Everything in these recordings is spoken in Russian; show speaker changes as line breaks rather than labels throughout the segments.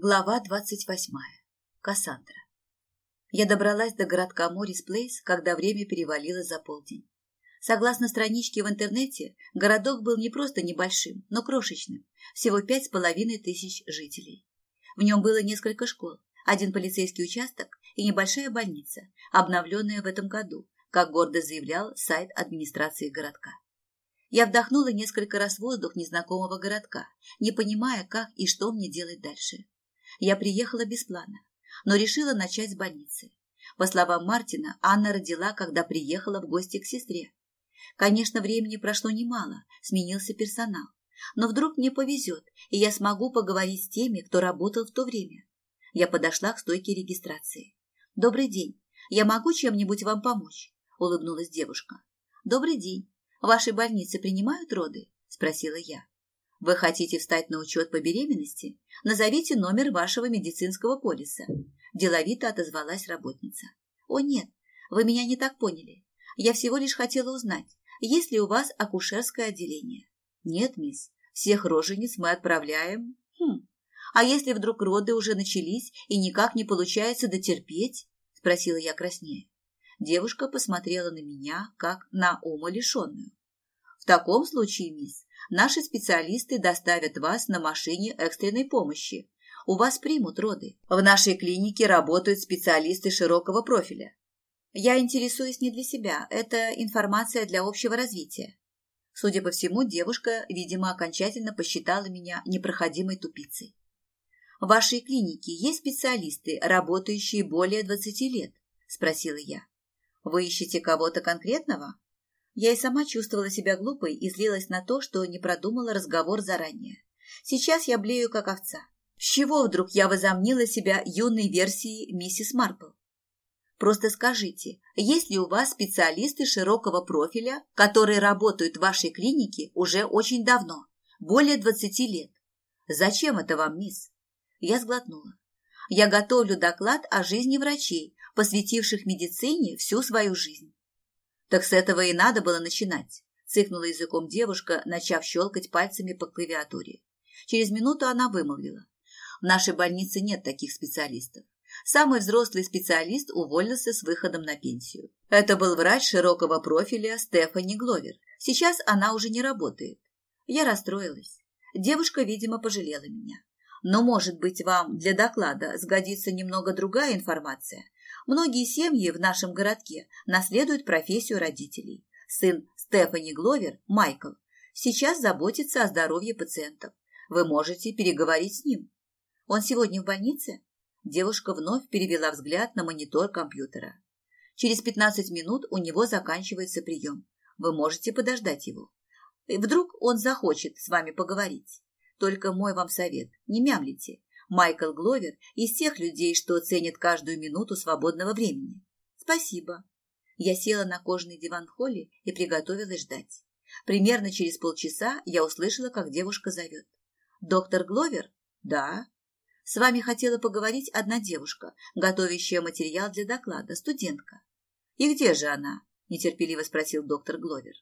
Глава двадцать восьмая. Кассандра. Я добралась до городка Морис Плейс, когда время перевалило за полдень. Согласно страничке в интернете, городок был не просто небольшим, но крошечным, всего пять с половиной тысяч жителей. В нем было несколько школ, один полицейский участок и небольшая больница, обновленная в этом году, как гордо заявлял сайт администрации городка. Я вдохнула несколько раз воздух незнакомого городка, не понимая, как и что мне делать дальше. Я приехала без плана, но решила начать с больницы. По словам Мартина, Анна родила, когда приехала в гости к сестре. Конечно, времени прошло немало, сменился персонал. Но вдруг мне повезет, и я смогу поговорить с теми, кто работал в то время. Я подошла к стойке регистрации. «Добрый день. Я могу чем-нибудь вам помочь?» – улыбнулась девушка. «Добрый день. В вашей больнице принимают роды?» – спросила я. Вы хотите встать на учет по беременности? Назовите номер вашего медицинского полиса. Деловито отозвалась работница. О нет, вы меня не так поняли. Я всего лишь хотела узнать, есть ли у вас акушерское отделение. Нет, мисс, всех рожениц мы отправляем. Хм. А если вдруг роды уже начались и никак не получается дотерпеть? Спросила я краснее. Девушка посмотрела на меня, как на умалишенную. Таком случае, мисс, Наши специалисты доставят вас на машине экстренной помощи. У вас примут роды. В нашей клинике работают специалисты широкого профиля. Я интересуюсь не для себя, это информация для общего развития. Судя по всему, девушка, видимо, окончательно посчитала меня непроходимой тупицей. В вашей клинике есть специалисты, работающие более 20 лет? Спросила я. Вы ищете кого-то конкретного? Я и сама чувствовала себя глупой и злилась на то, что не продумала разговор заранее. Сейчас я блею, как овца. С чего вдруг я возомнила себя юной версией миссис Марпл? Просто скажите, есть ли у вас специалисты широкого профиля, которые работают в вашей клинике уже очень давно, более 20 лет? Зачем это вам, мисс? Я сглотнула. Я готовлю доклад о жизни врачей, посвятивших медицине всю свою жизнь. Так с этого и надо было начинать, цыкнула языком девушка, начав щелкать пальцами по клавиатуре. Через минуту она вымолвила. В нашей больнице нет таких специалистов. Самый взрослый специалист уволился с выходом на пенсию. Это был врач широкого профиля Стефани Гловер. Сейчас она уже не работает. Я расстроилась. Девушка, видимо, пожалела меня. Но, может быть, вам для доклада сгодится немного другая информация, Многие семьи в нашем городке наследуют профессию родителей. Сын Стефани Гловер, Майкл, сейчас заботится о здоровье пациентов. Вы можете переговорить с ним. Он сегодня в больнице? Девушка вновь перевела взгляд на монитор компьютера. Через 15 минут у него заканчивается прием. Вы можете подождать его. И вдруг он захочет с вами поговорить. Только мой вам совет – не мямлите. Майкл Гловер из тех людей, что ценят каждую минуту свободного времени. Спасибо. Я села на кожаный диван в холле и приготовилась ждать. Примерно через полчаса я услышала, как девушка зовет. «Доктор Гловер?» «Да». «С вами хотела поговорить одна девушка, готовящая материал для доклада, студентка». «И где же она?» – нетерпеливо спросил доктор Гловер.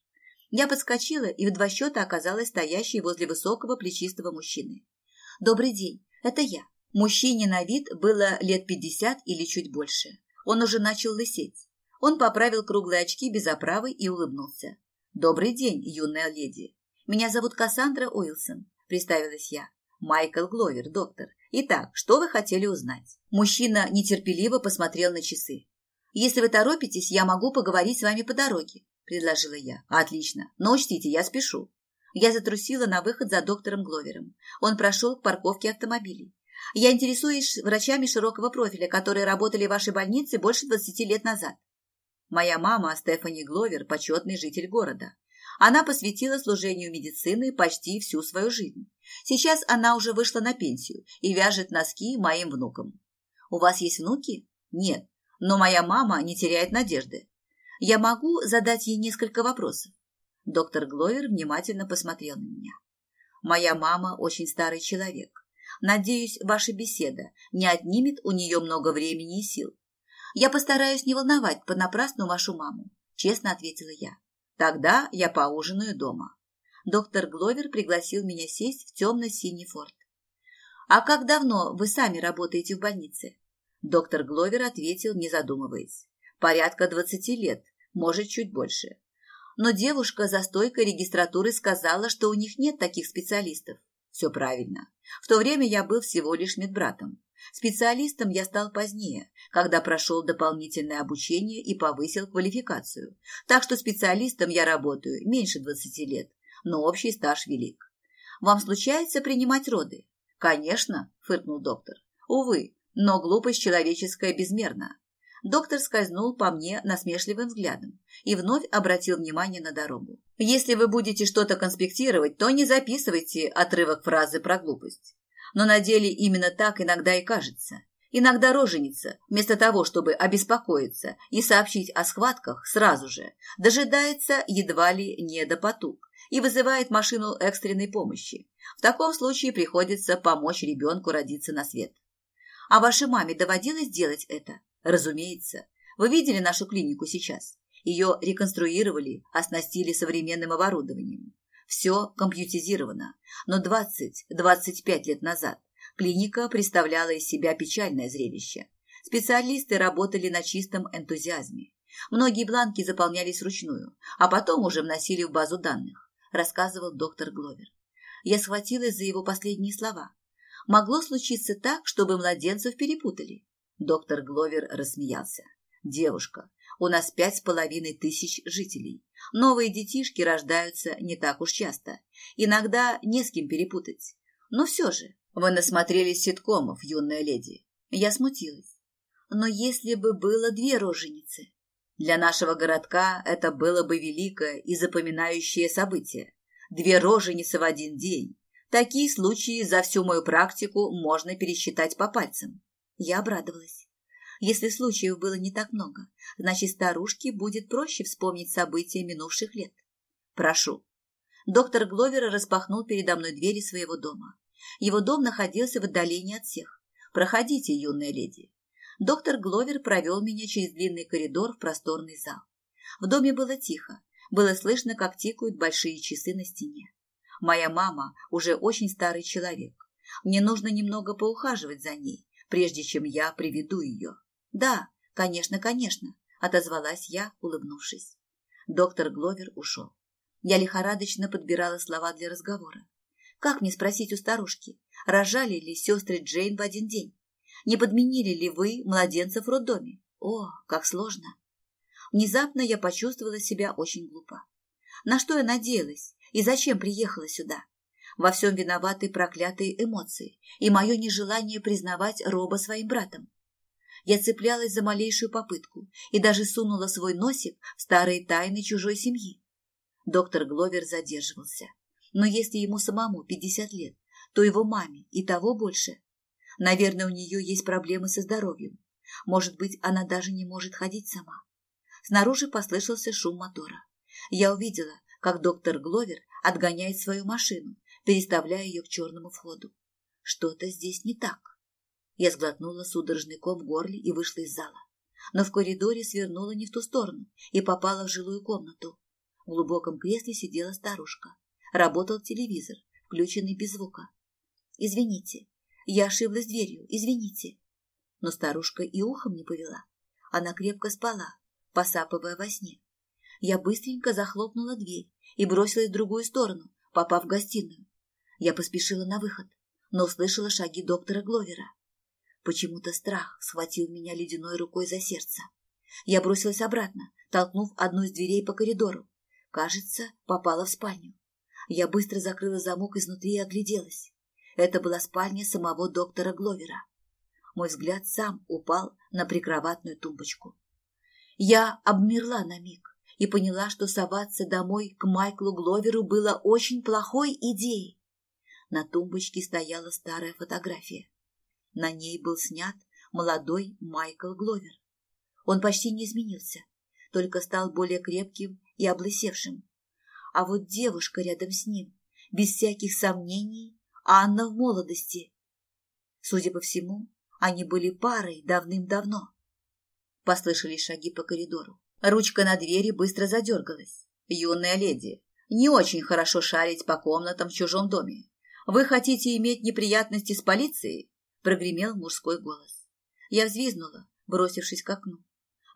Я подскочила и в два счета оказалась стоящей возле высокого плечистого мужчины. «Добрый день. Это я. Мужчине на вид было лет пятьдесят или чуть больше. Он уже начал лысеть. Он поправил круглые очки без оправы и улыбнулся. «Добрый день, юная леди. Меня зовут Кассандра Уилсон», – представилась я. «Майкл Гловер, доктор. Итак, что вы хотели узнать?» Мужчина нетерпеливо посмотрел на часы. «Если вы торопитесь, я могу поговорить с вами по дороге», – предложила я. «Отлично. Но учтите, я спешу. Я затрусила на выход за доктором Гловером. Он прошел к парковке автомобилей. Я интересуюсь врачами широкого профиля, которые работали в вашей больнице больше 20 лет назад. Моя мама, Стефани Гловер, почетный житель города. Она посвятила служению медицины почти всю свою жизнь. Сейчас она уже вышла на пенсию и вяжет носки моим внукам. У вас есть внуки? Нет, но моя мама не теряет надежды. Я могу задать ей несколько вопросов. Доктор Гловер внимательно посмотрел на меня. Моя мама очень старый человек. Надеюсь, ваша беседа не отнимет у нее много времени и сил. Я постараюсь не волновать понапрасну вашу маму, честно ответила я. Тогда я поужинаю дома. Доктор Гловер пригласил меня сесть в темно-синий форт. А как давно вы сами работаете в больнице? Доктор Гловер ответил, не задумываясь. Порядка двадцати лет, может, чуть больше. Но девушка за стойкой регистратуры сказала, что у них нет таких специалистов. Все правильно. В то время я был всего лишь медбратом. Специалистом я стал позднее, когда прошел дополнительное обучение и повысил квалификацию. Так что специалистом я работаю меньше 20 лет, но общий стаж велик. Вам случается принимать роды? Конечно, фыркнул доктор. Увы, но глупость человеческая безмерна. Доктор скользнул по мне насмешливым взглядом и вновь обратил внимание на дорогу. Если вы будете что-то конспектировать, то не записывайте отрывок фразы про глупость. Но на деле именно так иногда и кажется. Иногда роженица, вместо того, чтобы обеспокоиться и сообщить о схватках сразу же, дожидается едва ли не до потуг и вызывает машину экстренной помощи. В таком случае приходится помочь ребенку родиться на свет. А вашей маме доводилось делать это? Разумеется. Вы видели нашу клинику сейчас? Ее реконструировали, оснастили современным оборудованием. Все компьютизировано. Но 20-25 лет назад клиника представляла из себя печальное зрелище. Специалисты работали на чистом энтузиазме. Многие бланки заполнялись вручную, а потом уже вносили в базу данных, рассказывал доктор Гловер. Я схватилась за его последние слова. Могло случиться так, чтобы младенцев перепутали. Доктор Гловер рассмеялся. Девушка, у нас пять с половиной тысяч жителей. Новые детишки рождаются не так уж часто. Иногда не с кем перепутать. Но все же, вы насмотрелись ситкомов, юная леди. Я смутилась. Но если бы было две роженицы? Для нашего городка это было бы великое и запоминающее событие. Две роженицы в один день. Такие случаи за всю мою практику можно пересчитать по пальцам. Я обрадовалась. Если случаев было не так много, значит, старушке будет проще вспомнить события минувших лет. Прошу. Доктор Гловер распахнул передо мной двери своего дома. Его дом находился в отдалении от всех. Проходите, юная леди. Доктор Гловер провел меня через длинный коридор в просторный зал. В доме было тихо. Было слышно, как тикают большие часы на стене. Моя мама уже очень старый человек. Мне нужно немного поухаживать за ней, прежде чем я приведу ее. Да, конечно, конечно, отозвалась я, улыбнувшись. Доктор Гловер ушел. Я лихорадочно подбирала слова для разговора. Как мне спросить у старушки, рожали ли сестры Джейн в один день? Не подменили ли вы младенцев в роддоме? О, как сложно. Внезапно я почувствовала себя очень глупо. На что я надеялась и зачем приехала сюда? Во всем виноваты проклятые эмоции и мое нежелание признавать Роба своим братом. Я цеплялась за малейшую попытку и даже сунула свой носик в старые тайны чужой семьи. Доктор Гловер задерживался. Но если ему самому 50 лет, то его маме и того больше. Наверное, у нее есть проблемы со здоровьем. Может быть, она даже не может ходить сама. Снаружи послышался шум мотора. Я увидела, как доктор Гловер отгоняет свою машину, переставляя ее к черному входу. Что-то здесь не так. Я сглотнула судорожный ком в горле и вышла из зала. Но в коридоре свернула не в ту сторону и попала в жилую комнату. В глубоком кресле сидела старушка. Работал телевизор, включенный без звука. «Извините, я ошиблась дверью, извините». Но старушка и ухом не повела. Она крепко спала, посапывая во сне. Я быстренько захлопнула дверь и бросилась в другую сторону, попав в гостиную. Я поспешила на выход, но услышала шаги доктора Гловера. Почему-то страх схватил меня ледяной рукой за сердце. Я бросилась обратно, толкнув одну из дверей по коридору. Кажется, попала в спальню. Я быстро закрыла замок изнутри и огляделась. Это была спальня самого доктора Гловера. Мой взгляд сам упал на прикроватную тумбочку. Я обмерла на миг и поняла, что соваться домой к Майклу Гловеру было очень плохой идеей. На тумбочке стояла старая фотография. На ней был снят молодой Майкл Гловер. Он почти не изменился, только стал более крепким и облысевшим. А вот девушка рядом с ним, без всяких сомнений, Анна в молодости. Судя по всему, они были парой давным-давно. Послышались шаги по коридору. Ручка на двери быстро задергалась. Юная леди, не очень хорошо шарить по комнатам в чужом доме. «Вы хотите иметь неприятности с полицией?» – прогремел мужской голос. Я взвизнула, бросившись к окну.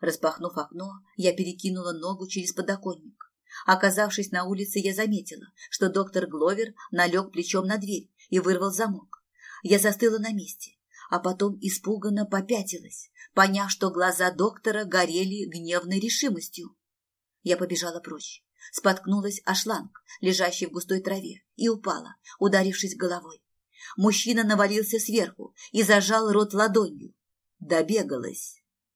Распахнув окно, я перекинула ногу через подоконник. Оказавшись на улице, я заметила, что доктор Гловер налег плечом на дверь и вырвал замок. Я застыла на месте, а потом испуганно попятилась, поняв, что глаза доктора горели гневной решимостью. Я побежала прочь, споткнулась о шланг, лежащий в густой траве, и упала, ударившись головой. Мужчина навалился сверху и зажал рот ладонью. Добегалась.